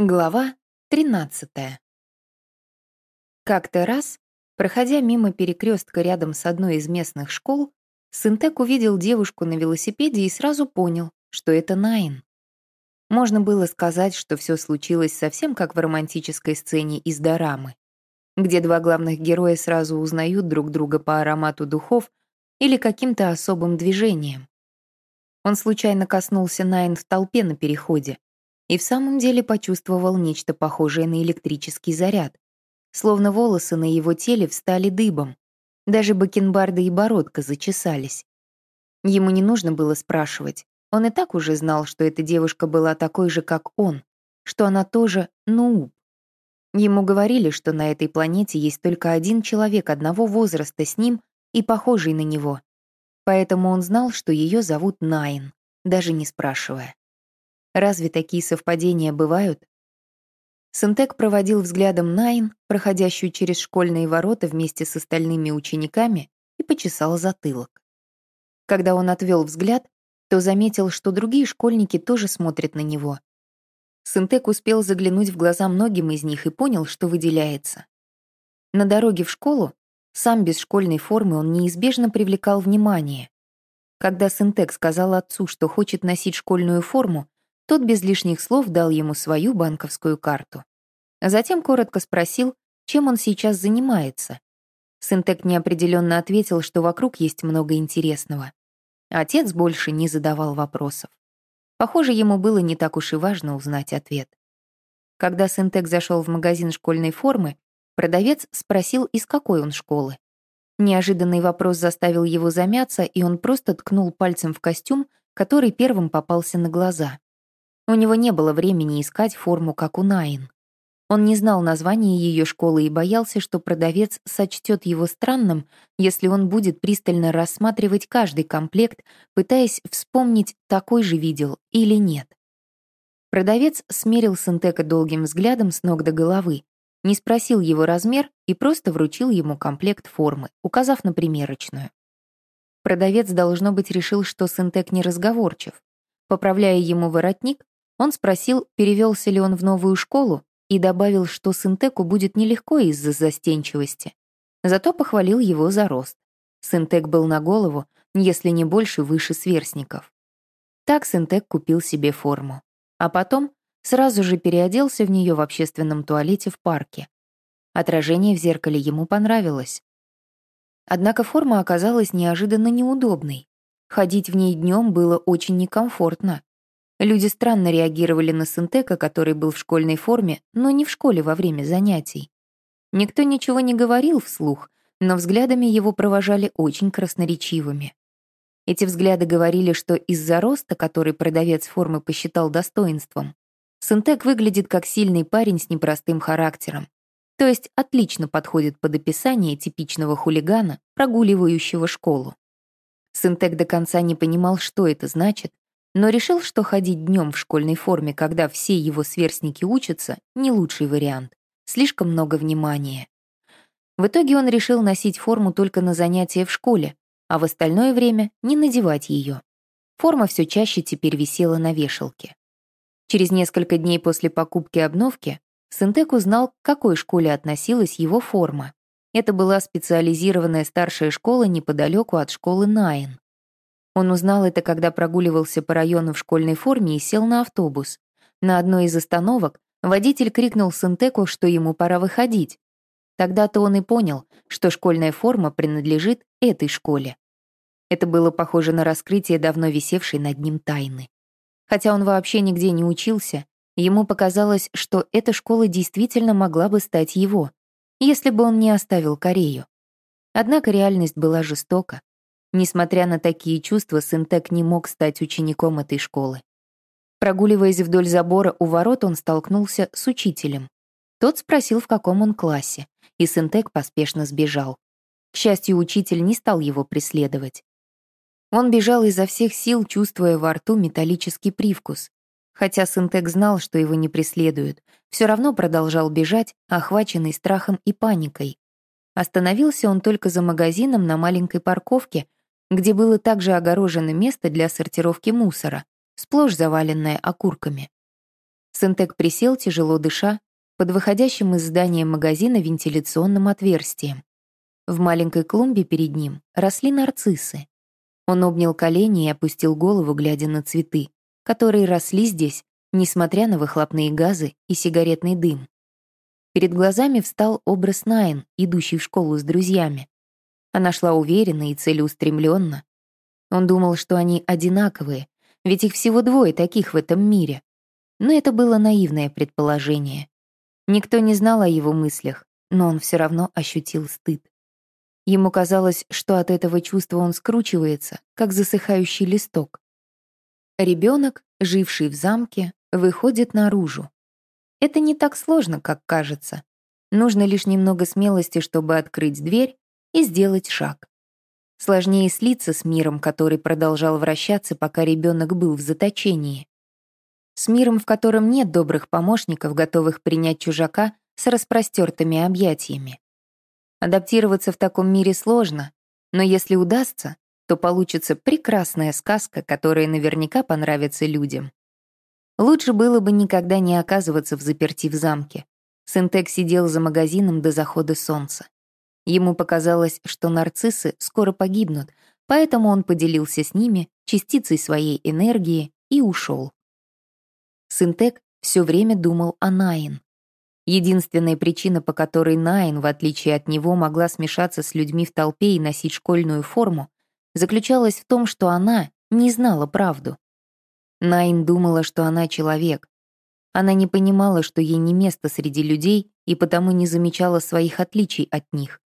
Глава 13. Как-то раз, проходя мимо перекрестка рядом с одной из местных школ, Синтек увидел девушку на велосипеде и сразу понял, что это Найн. Можно было сказать, что все случилось совсем как в романтической сцене из дорамы, где два главных героя сразу узнают друг друга по аромату духов или каким-то особым движением. Он случайно коснулся Найн в толпе на переходе, и в самом деле почувствовал нечто похожее на электрический заряд. Словно волосы на его теле встали дыбом. Даже бакенбарды и бородка зачесались. Ему не нужно было спрашивать. Он и так уже знал, что эта девушка была такой же, как он, что она тоже нуб. Ему говорили, что на этой планете есть только один человек одного возраста с ним и похожий на него. Поэтому он знал, что ее зовут Найн, даже не спрашивая. Разве такие совпадения бывают? Синтек проводил взглядом Найн, проходящую через школьные ворота вместе с остальными учениками, и почесал затылок. Когда он отвел взгляд, то заметил, что другие школьники тоже смотрят на него. Синтек успел заглянуть в глаза многим из них и понял, что выделяется. На дороге в школу, сам без школьной формы, он неизбежно привлекал внимание. Когда Синтек сказал отцу, что хочет носить школьную форму, тот без лишних слов дал ему свою банковскую карту. Затем коротко спросил, чем он сейчас занимается. Синтек неопределенно ответил, что вокруг есть много интересного. Отец больше не задавал вопросов. Похоже, ему было не так уж и важно узнать ответ. Когда Синтек зашел в магазин школьной формы, продавец спросил, из какой он школы. Неожиданный вопрос заставил его замяться, и он просто ткнул пальцем в костюм, который первым попался на глаза. У него не было времени искать форму, как у Найн. Он не знал названия ее школы и боялся, что продавец сочтет его странным, если он будет пристально рассматривать каждый комплект, пытаясь вспомнить, такой же видел или нет. Продавец смерил Синтека долгим взглядом с ног до головы, не спросил его размер и просто вручил ему комплект формы, указав на примерочную. Продавец, должно быть, решил, что Синтек неразговорчив. Поправляя ему воротник, он спросил, перевелся ли он в новую школу, и добавил, что Синтеку будет нелегко из-за застенчивости. Зато похвалил его за рост. Синтек был на голову, если не больше, выше сверстников. Так Синтек купил себе форму. А потом сразу же переоделся в нее в общественном туалете в парке. Отражение в зеркале ему понравилось. Однако форма оказалась неожиданно неудобной. Ходить в ней днем было очень некомфортно. Люди странно реагировали на Синтека, который был в школьной форме, но не в школе во время занятий. Никто ничего не говорил вслух, но взглядами его провожали очень красноречивыми. Эти взгляды говорили, что из-за роста, который продавец формы посчитал достоинством, Синтек выглядит как сильный парень с непростым характером, то есть отлично подходит под описание типичного хулигана, прогуливающего школу. Синтек до конца не понимал, что это значит, но решил, что ходить днем в школьной форме, когда все его сверстники учатся, не лучший вариант. Слишком много внимания. В итоге он решил носить форму только на занятия в школе, а в остальное время не надевать ее. Форма все чаще теперь висела на вешалке. Через несколько дней после покупки обновки Синтек узнал, к какой школе относилась его форма. Это была специализированная старшая школа неподалеку от школы Найн. Он узнал это, когда прогуливался по району в школьной форме и сел на автобус. На одной из остановок водитель крикнул Синтеку, что ему пора выходить. Тогда-то он и понял, что школьная форма принадлежит этой школе. Это было похоже на раскрытие давно висевшей над ним тайны. Хотя он вообще нигде не учился, ему показалось, что эта школа действительно могла бы стать его, если бы он не оставил Корею. Однако реальность была жестока. Несмотря на такие чувства, Синтек не мог стать учеником этой школы. Прогуливаясь вдоль забора у ворот, он столкнулся с учителем. Тот спросил, в каком он классе, и Синтек поспешно сбежал. К счастью, учитель не стал его преследовать. Он бежал изо всех сил, чувствуя во рту металлический привкус. Хотя Синтек знал, что его не преследуют, все равно продолжал бежать, охваченный страхом и паникой. Остановился он только за магазином на маленькой парковке, где было также огорожено место для сортировки мусора, сплошь заваленное окурками. Сентек присел, тяжело дыша, под выходящим из здания магазина вентиляционным отверстием. В маленькой клумбе перед ним росли нарциссы. Он обнял колени и опустил голову, глядя на цветы, которые росли здесь, несмотря на выхлопные газы и сигаретный дым. Перед глазами встал образ Найн, идущий в школу с друзьями. Она шла уверенно и целеустремленно. Он думал, что они одинаковые, ведь их всего двое таких в этом мире. Но это было наивное предположение. Никто не знал о его мыслях, но он все равно ощутил стыд. Ему казалось, что от этого чувства он скручивается, как засыхающий листок. Ребенок, живший в замке, выходит наружу. Это не так сложно, как кажется. Нужно лишь немного смелости, чтобы открыть дверь и сделать шаг. Сложнее слиться с миром, который продолжал вращаться, пока ребенок был в заточении. С миром, в котором нет добрых помощников, готовых принять чужака с распростертыми объятиями. Адаптироваться в таком мире сложно, но если удастся, то получится прекрасная сказка, которая наверняка понравится людям. Лучше было бы никогда не оказываться в заперти в замке. Синтек сидел за магазином до захода солнца. Ему показалось, что нарциссы скоро погибнут, поэтому он поделился с ними частицей своей энергии и ушел. Синтек все время думал о Найн. Единственная причина, по которой Найн, в отличие от него, могла смешаться с людьми в толпе и носить школьную форму, заключалась в том, что она не знала правду. Найн думала, что она человек. Она не понимала, что ей не место среди людей и потому не замечала своих отличий от них.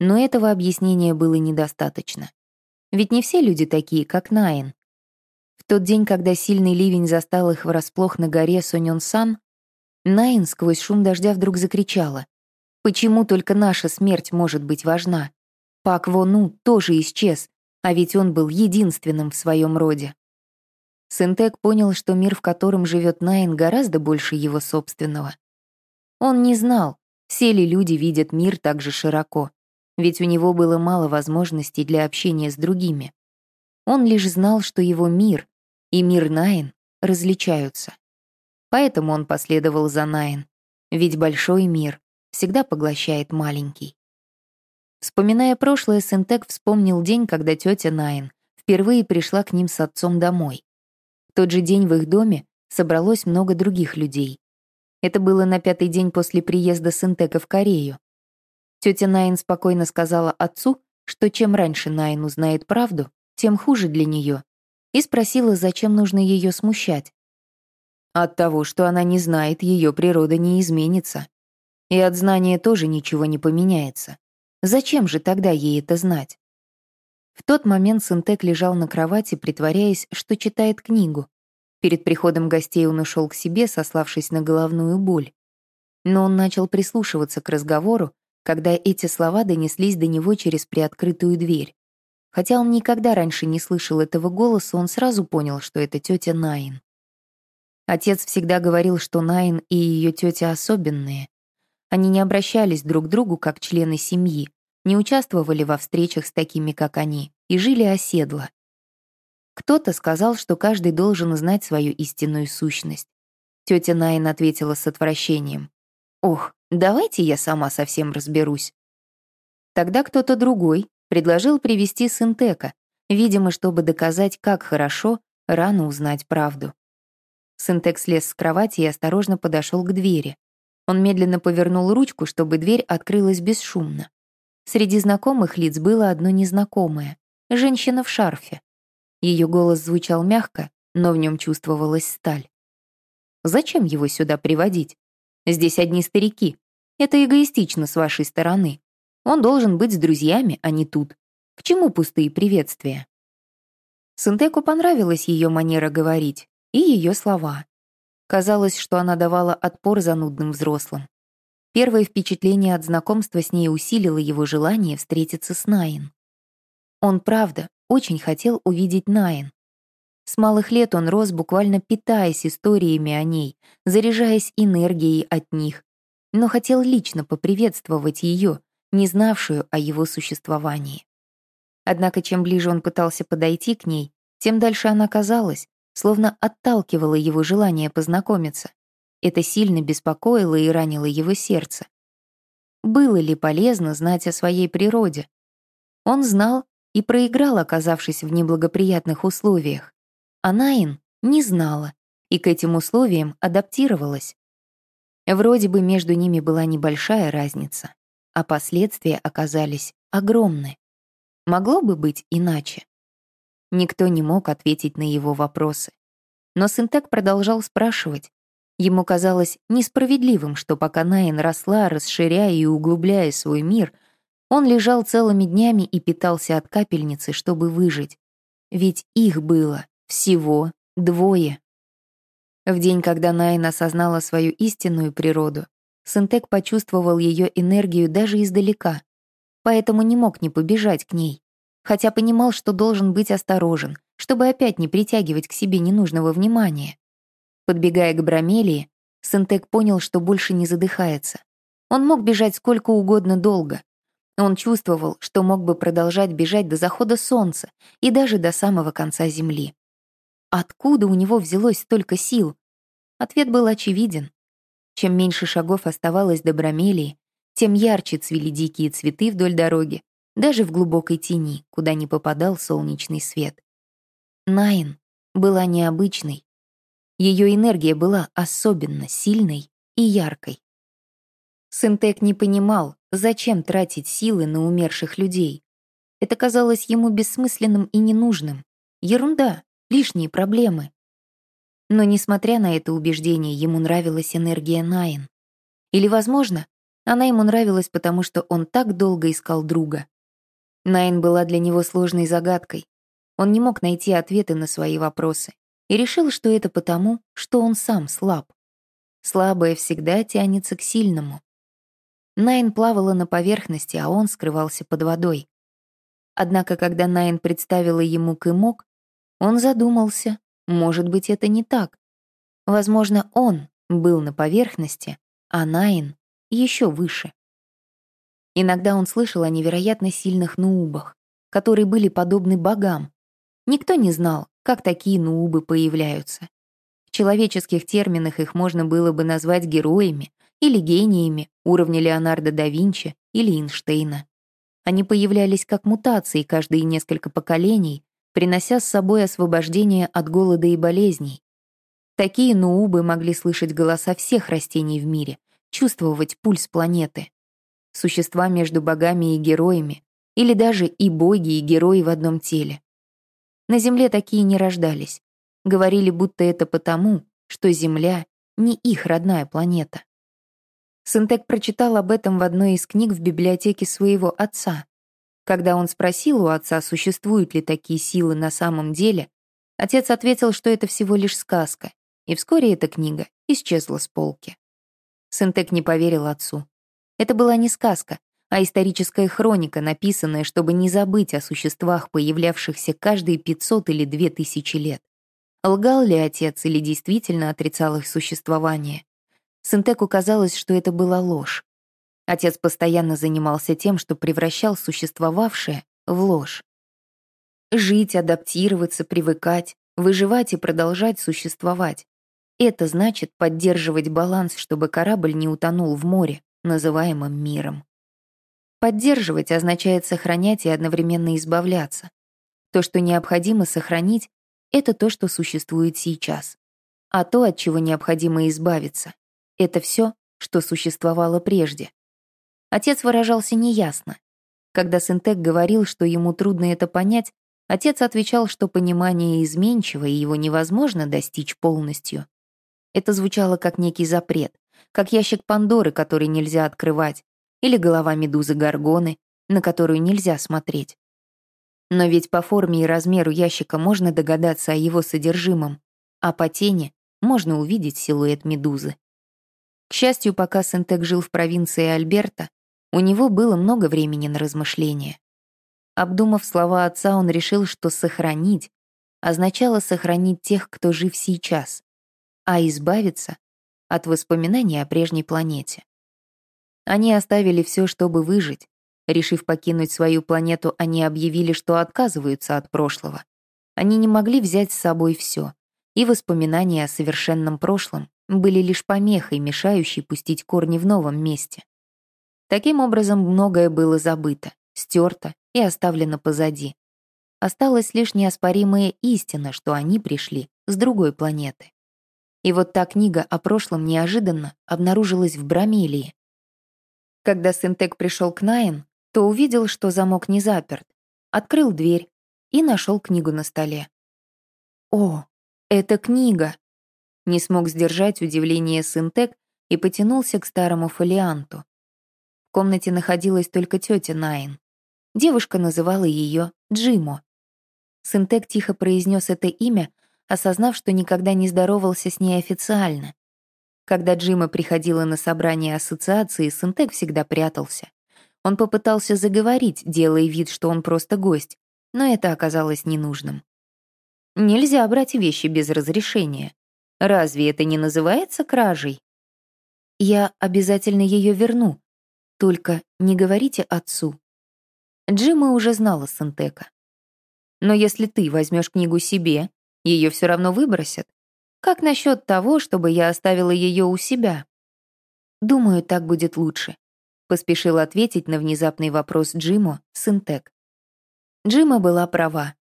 Но этого объяснения было недостаточно. Ведь не все люди такие, как Найн тот день, когда сильный ливень застал их врасплох на горе Сонён-сан, Найн сквозь шум дождя вдруг закричала. «Почему только наша смерть может быть важна? Пак Вону тоже исчез, а ведь он был единственным в своем роде». Синтек понял, что мир, в котором живет Найн, гораздо больше его собственного. Он не знал, все ли люди видят мир так же широко, ведь у него было мало возможностей для общения с другими. Он лишь знал, что его мир и мир Найн различаются. Поэтому он последовал за Найн, ведь большой мир всегда поглощает маленький. Вспоминая прошлое, Синтек вспомнил день, когда тетя Найн впервые пришла к ним с отцом домой. В тот же день в их доме собралось много других людей. Это было на пятый день после приезда Сентека в Корею. Тетя Найн спокойно сказала отцу, что чем раньше Найн узнает правду, тем хуже для нее, и спросила, зачем нужно ее смущать. От того, что она не знает, ее природа не изменится. И от знания тоже ничего не поменяется. Зачем же тогда ей это знать? В тот момент Синтек лежал на кровати, притворяясь, что читает книгу. Перед приходом гостей он ушел к себе, сославшись на головную боль. Но он начал прислушиваться к разговору, когда эти слова донеслись до него через приоткрытую дверь. Хотя он никогда раньше не слышал этого голоса, он сразу понял, что это тетя Найн. Отец всегда говорил, что Найн и ее тетя особенные. Они не обращались друг к другу как члены семьи, не участвовали во встречах с такими, как они, и жили оседло. Кто-то сказал, что каждый должен знать свою истинную сущность. Тетя Найн ответила с отвращением. «Ох, давайте я сама совсем разберусь». Тогда кто-то другой, предложил привести Синтека, видимо, чтобы доказать, как хорошо рано узнать правду. Синтек слез с кровати и осторожно подошел к двери. Он медленно повернул ручку, чтобы дверь открылась бесшумно. Среди знакомых лиц было одно незнакомое — женщина в шарфе. Ее голос звучал мягко, но в нем чувствовалась сталь. «Зачем его сюда приводить? Здесь одни старики. Это эгоистично с вашей стороны. Он должен быть с друзьями, а не тут. К чему пустые приветствия? Синтеку понравилась ее манера говорить и ее слова. Казалось, что она давала отпор занудным взрослым. Первое впечатление от знакомства с ней усилило его желание встретиться с Найн. Он, правда, очень хотел увидеть Найн. С малых лет он рос, буквально питаясь историями о ней, заряжаясь энергией от них, но хотел лично поприветствовать ее, не знавшую о его существовании. Однако чем ближе он пытался подойти к ней, тем дальше она казалась, словно отталкивала его желание познакомиться. Это сильно беспокоило и ранило его сердце. Было ли полезно знать о своей природе? Он знал и проиграл, оказавшись в неблагоприятных условиях. А Найн не знала и к этим условиям адаптировалась. Вроде бы между ними была небольшая разница, а последствия оказались огромны. Могло бы быть иначе. Никто не мог ответить на его вопросы. Но Синтек продолжал спрашивать. Ему казалось несправедливым, что пока Найн росла, расширяя и углубляя свой мир, он лежал целыми днями и питался от капельницы, чтобы выжить. Ведь их было всего двое. В день, когда Найн осознала свою истинную природу, Синтек почувствовал ее энергию даже издалека, поэтому не мог не побежать к ней хотя понимал, что должен быть осторожен, чтобы опять не притягивать к себе ненужного внимания. Подбегая к Брамелии, Сентек понял, что больше не задыхается. Он мог бежать сколько угодно долго. Он чувствовал, что мог бы продолжать бежать до захода солнца и даже до самого конца земли. Откуда у него взялось столько сил? Ответ был очевиден. Чем меньше шагов оставалось до Брамелии, тем ярче цвели дикие цветы вдоль дороги, даже в глубокой тени, куда не попадал солнечный свет. Найн была необычной. Ее энергия была особенно сильной и яркой. Синтек не понимал, зачем тратить силы на умерших людей. Это казалось ему бессмысленным и ненужным. Ерунда, лишние проблемы. Но, несмотря на это убеждение, ему нравилась энергия Найн. Или, возможно, она ему нравилась, потому что он так долго искал друга. Найн была для него сложной загадкой. Он не мог найти ответы на свои вопросы и решил, что это потому, что он сам слаб. Слабое всегда тянется к сильному. Найн плавала на поверхности, а он скрывался под водой. Однако, когда Найн представила ему кымок, он задумался, может быть, это не так. Возможно, он был на поверхности, а Найн еще выше. Иногда он слышал о невероятно сильных нуубах, которые были подобны богам. Никто не знал, как такие нуубы появляются. В человеческих терминах их можно было бы назвать героями или гениями уровня Леонардо да Винчи или Эйнштейна. Они появлялись как мутации каждые несколько поколений, принося с собой освобождение от голода и болезней. Такие нуубы могли слышать голоса всех растений в мире, чувствовать пульс планеты существа между богами и героями, или даже и боги, и герои в одном теле. На Земле такие не рождались. Говорили, будто это потому, что Земля — не их родная планета. Синтек прочитал об этом в одной из книг в библиотеке своего отца. Когда он спросил у отца, существуют ли такие силы на самом деле, отец ответил, что это всего лишь сказка, и вскоре эта книга исчезла с полки. Синтек не поверил отцу. Это была не сказка, а историческая хроника, написанная, чтобы не забыть о существах, появлявшихся каждые 500 или 2000 лет. Лгал ли отец или действительно отрицал их существование? Синтеку казалось, что это была ложь. Отец постоянно занимался тем, что превращал существовавшее в ложь. Жить, адаптироваться, привыкать, выживать и продолжать существовать. Это значит поддерживать баланс, чтобы корабль не утонул в море называемым миром. Поддерживать означает сохранять и одновременно избавляться. То, что необходимо сохранить, это то, что существует сейчас. А то, от чего необходимо избавиться, это все, что существовало прежде. Отец выражался неясно. Когда Синтек говорил, что ему трудно это понять, отец отвечал, что понимание изменчиво и его невозможно достичь полностью. Это звучало как некий запрет, как ящик Пандоры, который нельзя открывать, или голова медузы Гаргоны, на которую нельзя смотреть. Но ведь по форме и размеру ящика можно догадаться о его содержимом, а по тени можно увидеть силуэт медузы. К счастью, пока Сентек жил в провинции Альберта, у него было много времени на размышления. Обдумав слова отца, он решил, что «сохранить» означало сохранить тех, кто жив сейчас, а избавиться от воспоминаний о прежней планете. Они оставили все, чтобы выжить. Решив покинуть свою планету, они объявили, что отказываются от прошлого. Они не могли взять с собой все, и воспоминания о совершенном прошлом, были лишь помехой, мешающей пустить корни в новом месте. Таким образом, многое было забыто, стерто и оставлено позади. Осталась лишь неоспоримая истина, что они пришли с другой планеты. И вот та книга о прошлом неожиданно обнаружилась в Брамелии. Когда Синтек пришел к Найн, то увидел, что замок не заперт, открыл дверь и нашел книгу на столе. «О, это книга!» Не смог сдержать удивление Синтек и потянулся к старому фолианту. В комнате находилась только тетя Найн. Девушка называла ее Джимо. Синтек тихо произнес это имя, осознав, что никогда не здоровался с ней официально. Когда Джима приходила на собрание ассоциации, Синтек всегда прятался. Он попытался заговорить, делая вид, что он просто гость, но это оказалось ненужным. Нельзя брать вещи без разрешения. Разве это не называется кражей? Я обязательно ее верну. Только не говорите отцу. Джима уже знала Синтека. Но если ты возьмешь книгу себе, ее все равно выбросят. Как насчет того, чтобы я оставила ее у себя? Думаю, так будет лучше. Поспешил ответить на внезапный вопрос Джиму Синтек. Джима была права.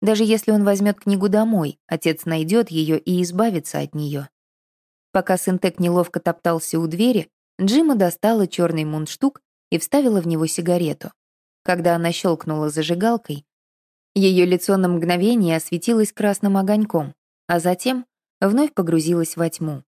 Даже если он возьмет книгу домой, отец найдет ее и избавится от нее. Пока Синтек неловко топтался у двери, Джима достала черный мундштук и вставила в него сигарету. Когда она щелкнула зажигалкой, ее лицо на мгновение осветилось красным огоньком, а затем вновь погрузилось во тьму.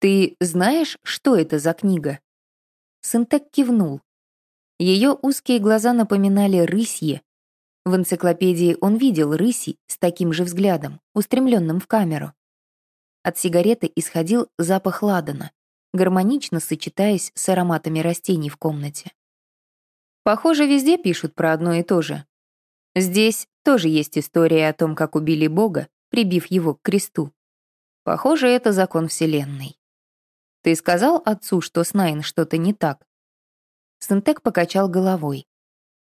«Ты знаешь, что это за книга?» Синтек кивнул. Ее узкие глаза напоминали рысье. В энциклопедии он видел рыси с таким же взглядом, устремленным в камеру. От сигареты исходил запах ладана, гармонично сочетаясь с ароматами растений в комнате. Похоже, везде пишут про одно и то же. Здесь тоже есть история о том, как убили Бога, прибив его к кресту. Похоже, это закон Вселенной. «Ты сказал отцу, что с Найн что-то не так?» Синтек покачал головой.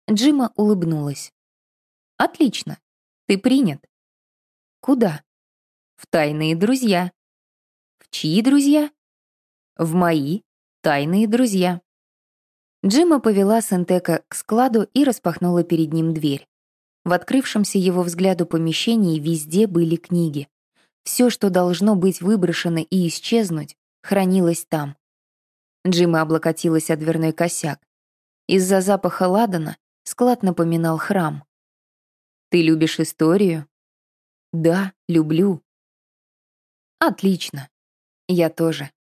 Джима улыбнулась. «Отлично. Ты принят». «Куда?» «В тайные друзья». «В чьи друзья?» «В мои тайные друзья». Джима повела Синтека к складу и распахнула перед ним дверь. В открывшемся его взгляду помещении везде были книги. Все, что должно быть выброшено и исчезнуть, хранилась там. Джима облокотилась о дверной косяк. Из-за запаха ладана склад напоминал храм. «Ты любишь историю?» «Да, люблю». «Отлично. Я тоже».